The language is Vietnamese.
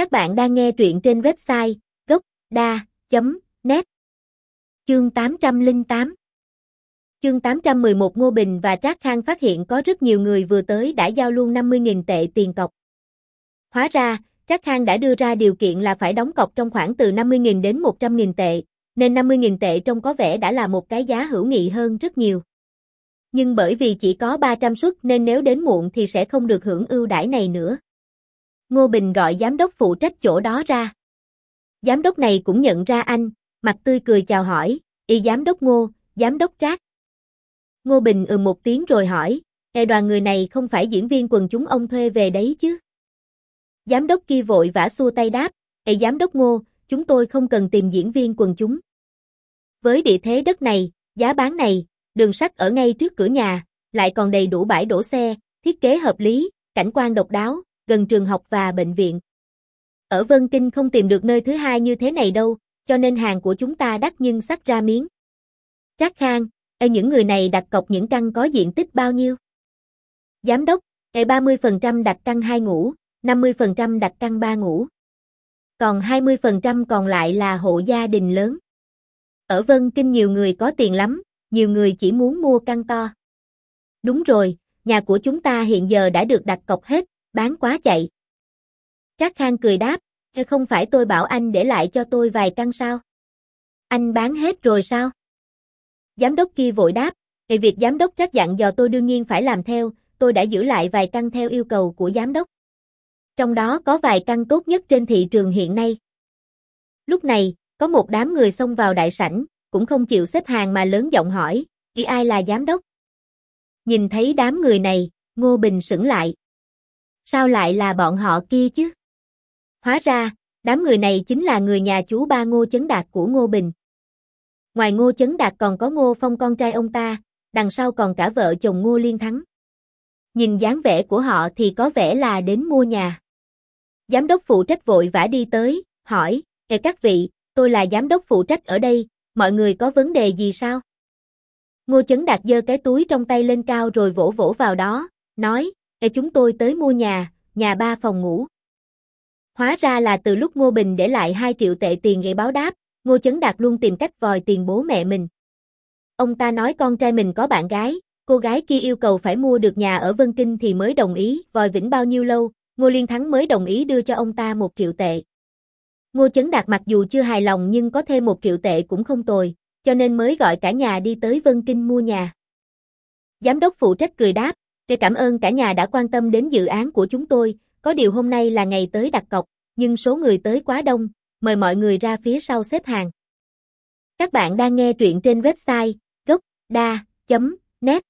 Các bạn đang nghe truyện trên website gốc.da.net Chương 808 Chương 811 Ngô Bình và Trác Khang phát hiện có rất nhiều người vừa tới đã giao luôn 50.000 tệ tiền cọc. Hóa ra, Trác Khang đã đưa ra điều kiện là phải đóng cọc trong khoảng từ 50.000 đến 100.000 tệ, nên 50.000 tệ trông có vẻ đã là một cái giá hữu nghị hơn rất nhiều. Nhưng bởi vì chỉ có 300 suất nên nếu đến muộn thì sẽ không được hưởng ưu đãi này nữa. Ngô Bình gọi giám đốc phụ trách chỗ đó ra. Giám đốc này cũng nhận ra anh, mặt tươi cười chào hỏi, y giám đốc Ngô, giám đốc Trác. Ngô Bình ừ một tiếng rồi hỏi, e đoàn người này không phải diễn viên quần chúng ông thuê về đấy chứ? Giám đốc kia vội vã xua tay đáp, e giám đốc Ngô, chúng tôi không cần tìm diễn viên quần chúng. Với địa thế đất này, giá bán này, đường sắt ở ngay trước cửa nhà, lại còn đầy đủ bãi đổ xe, thiết kế hợp lý, cảnh quan độc đáo, gần trường học và bệnh viện. Ở Vân Kinh không tìm được nơi thứ hai như thế này đâu, cho nên hàng của chúng ta đắt nhưng sắc ra miếng. Trác Khang, e những người này đặt cọc những căn có diện tích bao nhiêu? Giám đốc, e 30% đặt căn 2 ngủ, 50% đặt căn 3 ngủ. Còn 20% còn lại là hộ gia đình lớn. Ở Vân Kinh nhiều người có tiền lắm, nhiều người chỉ muốn mua căn to. Đúng rồi, nhà của chúng ta hiện giờ đã được đặt cọc hết, bán quá chạy. Trác Khang cười đáp, không phải tôi bảo anh để lại cho tôi vài căn sao? Anh bán hết rồi sao? Giám đốc kia vội đáp, về việc giám đốc trách dặn dò tôi đương nhiên phải làm theo, tôi đã giữ lại vài căn theo yêu cầu của giám đốc. Trong đó có vài căn tốt nhất trên thị trường hiện nay. Lúc này, có một đám người xông vào đại sảnh, cũng không chịu xếp hàng mà lớn giọng hỏi, ý ai là giám đốc? Nhìn thấy đám người này, Ngô Bình sững lại. Sao lại là bọn họ kia chứ? Hóa ra, đám người này chính là người nhà chú ba Ngô Chấn Đạt của Ngô Bình. Ngoài Ngô Chấn Đạt còn có Ngô Phong con trai ông ta, đằng sau còn cả vợ chồng Ngô Liên Thắng. Nhìn dáng vẻ của họ thì có vẻ là đến mua nhà. Giám đốc phụ trách vội vã đi tới, hỏi, Ê các vị, tôi là giám đốc phụ trách ở đây, mọi người có vấn đề gì sao? Ngô Chấn Đạt giơ cái túi trong tay lên cao rồi vỗ vỗ vào đó, nói, Ê chúng tôi tới mua nhà, nhà ba phòng ngủ. Hóa ra là từ lúc Ngô Bình để lại 2 triệu tệ tiền gây báo đáp, Ngô Chấn Đạt luôn tìm cách vòi tiền bố mẹ mình. Ông ta nói con trai mình có bạn gái, cô gái kia yêu cầu phải mua được nhà ở Vân Kinh thì mới đồng ý, vòi vĩnh bao nhiêu lâu, Ngô Liên Thắng mới đồng ý đưa cho ông ta 1 triệu tệ. Ngô Chấn Đạt mặc dù chưa hài lòng nhưng có thêm 1 triệu tệ cũng không tồi, cho nên mới gọi cả nhà đi tới Vân Kinh mua nhà. Giám đốc phụ trách cười đáp, để cảm ơn cả nhà đã quan tâm đến dự án của chúng tôi, có điều hôm nay là ngày tới đặt cọc, nhưng số người tới quá đông, mời mọi người ra phía sau xếp hàng. Các bạn đang nghe truyện trên website gocda.net